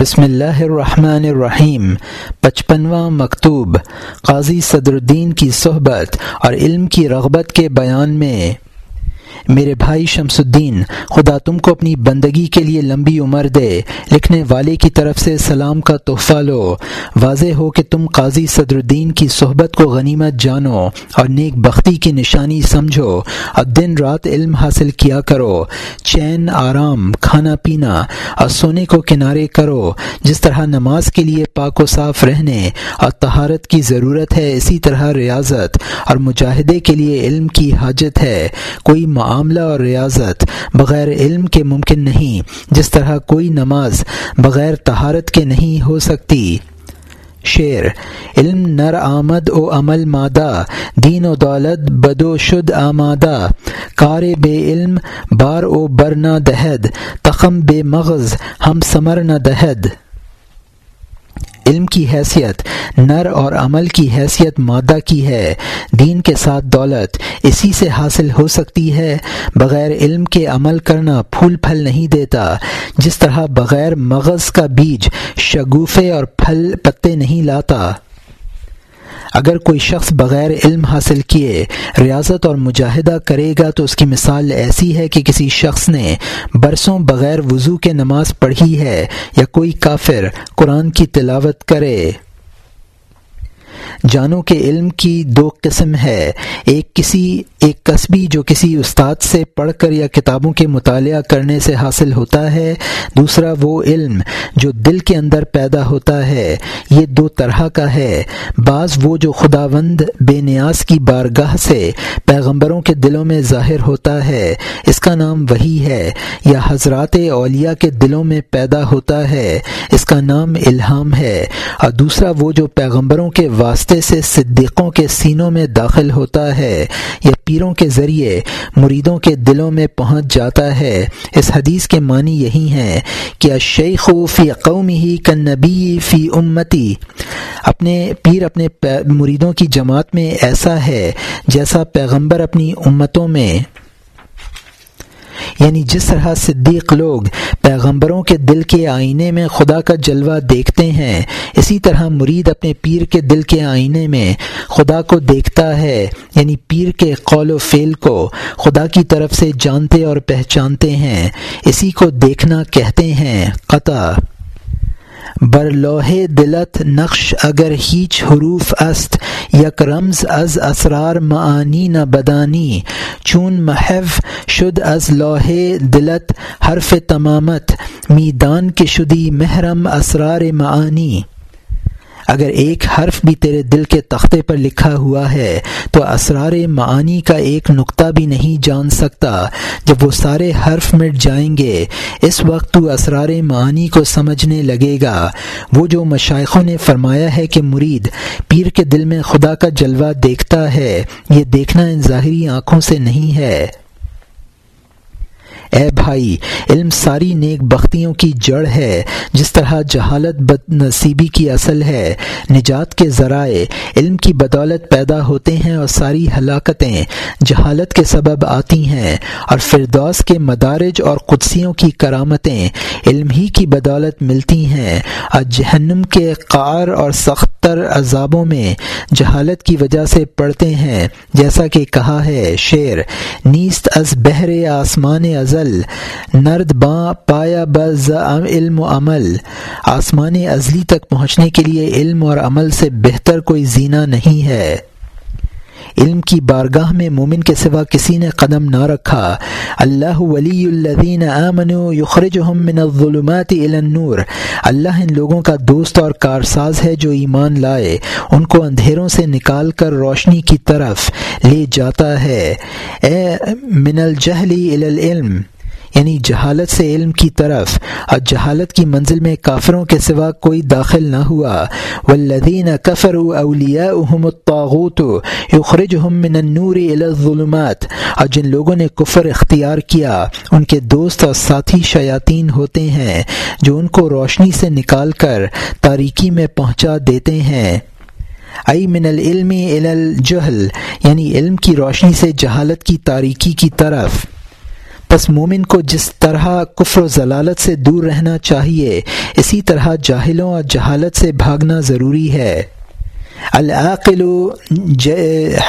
بسم اللہ الرحمن الرحیم، پچپنواں مکتوب، قاضی صدر الدین کی صحبت اور علم کی رغبت کے بیان میں۔ میرے بھائی شمس الدین، خدا تم کو اپنی بندگی کے لیے لمبی عمر دے، لکھنے والے کی طرف سے سلام کا تحفہ لو۔ واضح ہو کہ تم قاضی صدر الدین کی صحبت کو غنیمت جانو اور نیک بختی کی نشانی سمجھو۔ اور دن رات علم حاصل کیا کرو۔ چین، آرام، کھانا پینا اور سونے کو کنارے کرو۔ جس طرح نماز کے لیے پاک و صاف رہنے اور تہارت کی ضرورت ہے، اسی طرح ریاضت اور مجاہدے کے لیے علم کی حاجت ہے۔ کوئی معاملہ اور ریاضت بغیر علم کے ممکن نہیں، جس طرح کوئی نماز بغیر تہارت کے نہیں ہو سکتی۔ شعر علم نر آمد و عمل مادہ، دین و دولت بد و شد آمادہ۔ کار بے علم بار و برنا دہد، تخم بے مغز ہم سمر نہ دہد۔ علم کی حیثیت، نر اور عمل کی حیثیت مادہ کی ہے، دین کے ساتھ دولت، اسی سے حاصل ہو سکتی ہے۔ بغیر علم کے عمل کرنا پھول پھل نہیں دیتا۔ جس طرح بغیر مغز کا بیج شگوفے اور پھل پتے نہیں لاتا۔ اگر کوئی شخص بغیر علم حاصل کیے ریاضت اور مجاہدہ کرے گا تو اس کی مثال ایسی ہے کہ کسی شخص نے برسوں بغیر وضو کے نماز پڑھی ہے یا کوئی کافر قرآن کی تلاوت کرے۔ جانو کہ علم کی دو قسم ہے۔ ایک کسی، ایک قصبی جو کسی استاد سے پڑھ کر یا کتابوں کے مطالعہ کرنے سے حاصل ہوتا ہے۔ دوسرا وہ علم جو دل کے اندر پیدا ہوتا ہے۔ یہ دو طرح کا ہے۔ بعض وہ جو خداوند بے نیاز کی بارگاہ سے پیغمبروں کے دلوں میں ظاہر ہوتا ہے۔ اس کا نام وہی ہے۔ یا حضرات اولیاء کے دلوں میں پیدا ہوتا ہے۔ اس کا نام الہام ہے۔ اور دوسرا وہ جو پیغمبروں کے واسطے سے صدیقوں کے سینوں میں داخل ہوتا ہے یا پیروں کے ذریعے مریدوں کے دلوں میں پہنچ جاتا ہے۔ اس حدیث کے معنی یہی ہیں کہ شیخ فی قومی ہی نبی فی امتی۔ اپنے پیر اپنے مریدوں کی جماعت میں ایسا ہے جیسا پیغمبر اپنی امتوں میں۔ یعنی جس طرح صدیق لوگ پیغمبروں کے دل کے آئینے میں خدا کا جلوہ دیکھتے ہیں، اسی طرح مرید اپنے پیر کے دل کے آئینے میں خدا کو دیکھتا ہے یعنی پیر کے قول و فعل کو خدا کی طرف سے جانتے اور پہچانتے ہیں۔ اسی کو دیکھنا کہتے ہیں، قطع۔ بر لوہے دلت نقش اگر ہیچ حروف است، یک رمز از اسرار معانی نہ بدانی چون محف شد از لوہے دلت حرف تمامت، میدان کے شدی محرم اسرار معانی. اگر ایک حرف بھی تیرے دل کے تختے پر لکھا ہوا ہے، تو اسرار معانی کا ایک نقطہ بھی نہیں جان سکتا۔ جب وہ سارے حرف مٹ جائیں گے، اس وقت تو اسرار معانی کو سمجھنے لگے گا۔ وہ جو مشائقوں نے فرمایا ہے کہ مرید پیر کے دل میں خدا کا جلوہ دیکھتا ہے، یہ دیکھنا ان ظاہری آنکھوں سے نہیں ہے۔ اے بھائی، علم ساری نیک بختیوں کی جڑ ہے، جس طرح جہالت بد نصیبی کی اصل ہے، نجات کے ذرائع علم کی بدولت پیدا ہوتے ہیں اور ساری ہلاکتیں جہالت کے سبب آتی ہیں، اور فردوس کے مدارج اور قدسیوں کی کرامتیں علم ہی کی بدولت ملتی ہیں، اور جہنم کے قار اور سختر عذابوں میں جہالت کی وجہ سے پڑھتے ہیں۔ جیسا کہ کہا ہے شعر، نیست از بحر آسمان ازل نرد باں پایا بز علم و عمل۔ آسمان ازلی تک پہنچنے کے لیے علم اور عمل سے بہتر کوئی زینہ نہیں ہے۔ علم کی بارگاہ میں مومن کے سوا کسی نے قدم نہ رکھا۔ اللہ ولی الذین آمنوا یخرجہم من الظلمات الى النور۔ اللہ ان لوگوں کا دوست اور کارساز ہے جو ایمان لائے۔ ان کو اندھیروں سے نکال کر روشنی کی طرف لے جاتا ہے۔ اے من الجہلی الى العلم۔ یعنی جہالت سے علم کی طرف۔ اور جہالت کی منزل میں کافروں کے سوا کوئی داخل نہ ہوا۔ والذین کفروا اولیاؤہم الطاغوت یخرجہم من النور الى الظلمات۔ اور جن لوگوں نے کفر اختیار کیا، ان کے دوست اور ساتھی شیاطین ہوتے ہیں، جو ان کو روشنی سے نکال کر تاریکی میں پہنچا دیتے ہیں۔ ای من العلم الى الجہل یعنی علم کی روشنی سے جہالت کی تاریکی کی طرف۔ پس مومن کو جس طرح کفر و ضلالت سے دور رہنا چاہیے، اسی طرح جاہلوں اور جہالت سے بھاگنا ضروری ہے۔ العقل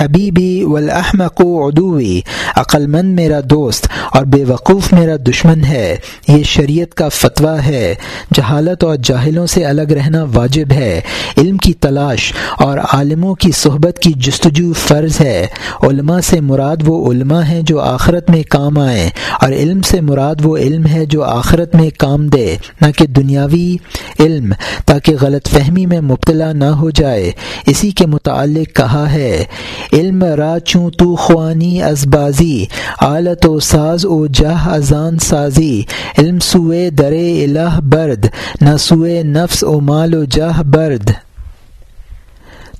حبیبی والاحمق عدوی، عقل مند میرا دوست اور بے وقوف میرا دشمن ہے، یہ شریعت کا فتویٰ ہے۔ جہالت اور جاہلوں سے الگ رہنا واجب ہے۔ علم کی تلاش اور عالموں کی صحبت کی جستجو فرض ہے۔ علماء سے مراد وہ علماء ہیں جو آخرت میں کام آئیں اور علم سے مراد وہ علم ہے جو آخرت میں کام دے۔ نہ کہ دنیاوی علم، تاکہ غلط فہمی میں مبتلا نہ ہو جائے۔ اسی کے متعلق کہا ہے، علم را چوں تو خوانی ازبازی آلت و ساز او جہ ازان سازی، علم سوئے درے الہ برد، نہ سوئے نفس او مال و جہ برد۔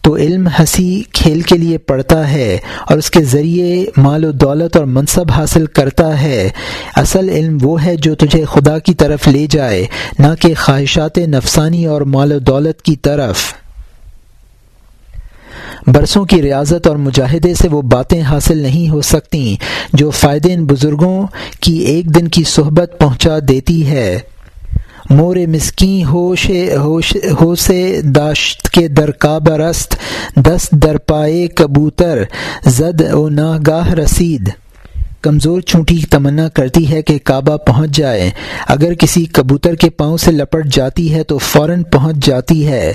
تو علم ہنسی کھیل کے لیے پڑھتا ہے اور اس کے ذریعے مال و دولت اور منصب حاصل کرتا ہے۔ اصل علم وہ ہے جو تجھے خدا کی طرف لے جائے، نہ کہ خواہشات نفسانی اور مال و دولت کی طرف۔ برسوں کی ریاضت اور مجاہدے سے وہ باتیں حاصل نہیں ہو سکتی جو فائدے ان بزرگوں کی ایک دن کی صحبت پہنچا دیتی ہے۔ مور مسکیں ہوش ہوش ہو سے داشت کے درکا برست دست در پائے کبوتر، زد و ناگاہ رسید۔ کمزور چونٹی تمنا کرتی ہے کہ کعبہ پہنچ جائے۔ اگر کسی کبوتر کے پاؤں سے لپٹ جاتی ہے تو فوراً پہنچ جاتی ہے۔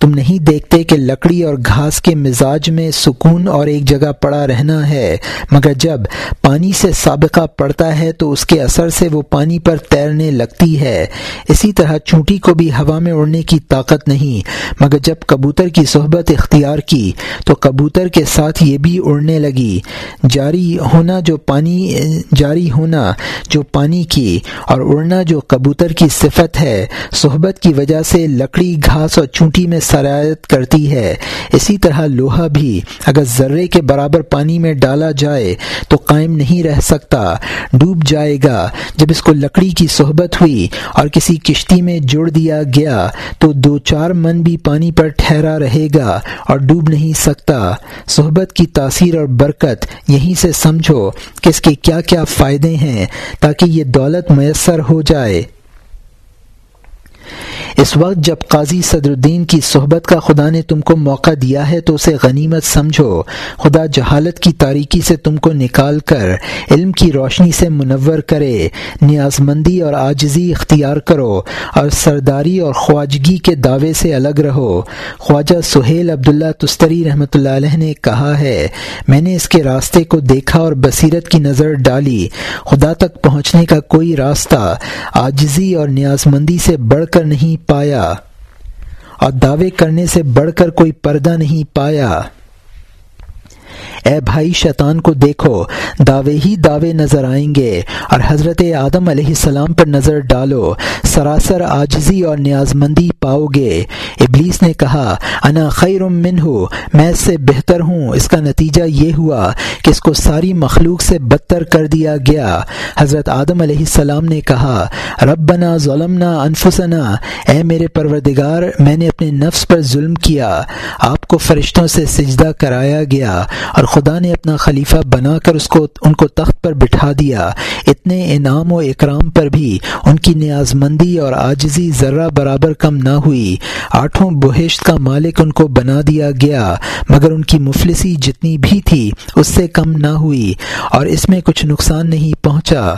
تم نہیں دیکھتے کہ لکڑی اور گھاس کے مزاج میں سکون اور ایک جگہ پڑا رہنا ہے، مگر جب پانی سے سابقہ پڑتا ہے تو اس کے اثر سے وہ پانی پر تیرنے لگتی ہے۔ اسی طرح چونٹی کو بھی ہوا میں اڑنے کی طاقت نہیں، مگر جب کبوتر کی صحبت اختیار کی تو کبوتر کے ساتھ یہ بھی اڑنے لگی، جاری ہونا جو پانی، جاری ہونا جو پانی کی اور اڑنا جو کبوتر کی صفت ہے، صحبت کی وجہ سے لکڑی، گھاس اور چونٹی میں سرایت کرتی ہے۔ اسی طرح لوہا بھی، اگر ذرے کے برابر پانی میں ڈالا جائے تو قائم نہیں رہ سکتا۔ ڈوب جائے گا۔ جب اس کو لکڑی کی صحبت ہوئی اور کسی کشتی میں جوڑ دیا گیا تو دو چار من بھی پانی پر ٹھہرا رہے گا اور ڈوب نہیں سکتا۔ صحبت کی تاثیر اور برکت یہیں سے سمجھو کہ اس کے کیا کیا فائدے ہیں تاکہ یہ دولت میسر ہو جائے۔ اس وقت جب قاضی صدر الدین کی صحبت کا خدا نے تم کو موقع دیا ہے تو اسے غنیمت سمجھو۔ خدا جہالت کی تاریکی سے تم کو نکال کر، علم کی روشنی سے منور کرے۔ نیاز مندی اور آجزی اختیار کرو اور سرداری اور خواجگی کے دعوے سے الگ رہو۔ خواجہ سہیل عبداللہ تستری رحمۃ اللہ علیہ نے کہا ہے، میں نے اس کے راستے کو دیکھا اور بصیرت کی نظر ڈالی۔ خدا تک پہنچنے کا کوئی راستہ آجزی اور نیاز مندی سے بڑھ کر نہیں پایا اور دعوے کرنے سے بڑھ کر کوئی پردہ نہیں پایا۔ اے بھائی شیطان کو دیکھو، دعوے ہی دعوے نظر آئیں گے۔ اور حضرت آدم علیہ السلام پر نظر ڈالو، سراسر آجزی اور نیاز مندی پاؤ گے۔ ابلیس نے کہا، انا خیر من ہو میں اس سے بہتر ہوں۔ اس کا نتیجہ یہ ہوا کہ اس کو ساری مخلوق سے بدتر کر دیا گیا۔ حضرت آدم علیہ السلام نے کہا، ربنا ظلمنا انفسنا۔ اے میرے پروردگار، میں نے اپنے نفس پر ظلم کیا۔ آپ کو فرشتوں سے سجدہ کرایا گیا اور خدا نے اپنا خلیفہ بنا کر اس کو، ان کو تخت پر بٹھا دیا۔ اتنے انعام و اکرام پر بھی ان کی نیاز مندی اور آجزی ذرہ برابر کم نہ ہوئی۔ آٹھوں بہشت کا مالک ان کو بنا دیا گیا، مگر ان کی مفلسی جتنی بھی تھی، اس سے کم نہ ہوئی اور اس میں کچھ نقصان نہیں پہنچا۔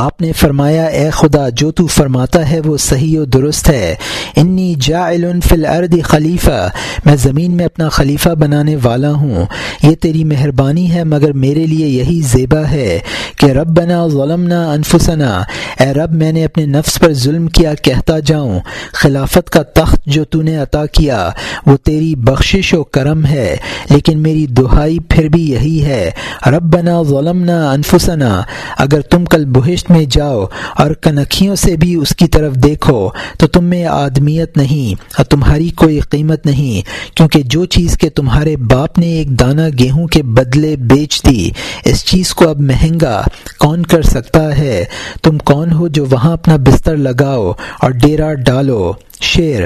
آپ نے فرمایا، اے خدا، جو تو فرماتا ہے وہ صحیح و درست ہے۔ انی جاعل فی الارض خلیفہ۔ میں زمین میں اپنا خلیفہ بنانے والا ہوں۔ یہ تیری مہربانی ہے، مگر میرے لیے یہی زیبا ہے کہ رب بنا ظلمنا انفسنا اے رب، میں نے اپنے نفس پر ظلم کیا، کہتا جاؤں، خلافت کا تخت جو تو نے عطا کیا، وہ تیری بخشش و کرم ہے، لیکن میری دہائی پھر بھی یہی ہے۔ رب بنا ظلمنا انفسنا، اگر تم کل بہشت میں جاؤ اور کنکھیوں سے بھی اس کی طرف دیکھو، تو تم میں آدمیت نہیں اور تمہاری کوئی قیمت نہیں، کیونکہ جو چیز کے تمہارے باپ نے ایک دانہ گیہوں کے بدلے بیچ دی، اس چیز کو اب مہنگا کون کر سکتا ہے؟ تم کون ہو جو وہاں اپنا بستر لگاؤ اور ڈیرا ڈالو۔ شیر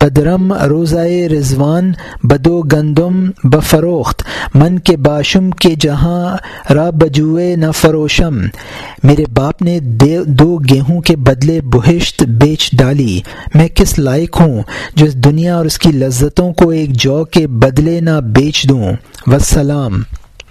بدرم روزائے رضوان، بدو گندم بفروخت۔ من کے باشم کے جہاں را بجوئے نہ فروشم۔ میرے باپ نے دو گیہوں کے بدلے بہشت بیچ ڈالی۔ میں کس لائق ہوں جو اس دنیا اور اس کی لذتوں کو ایک جو کے بدلے نہ بیچ دوں؟ وسلام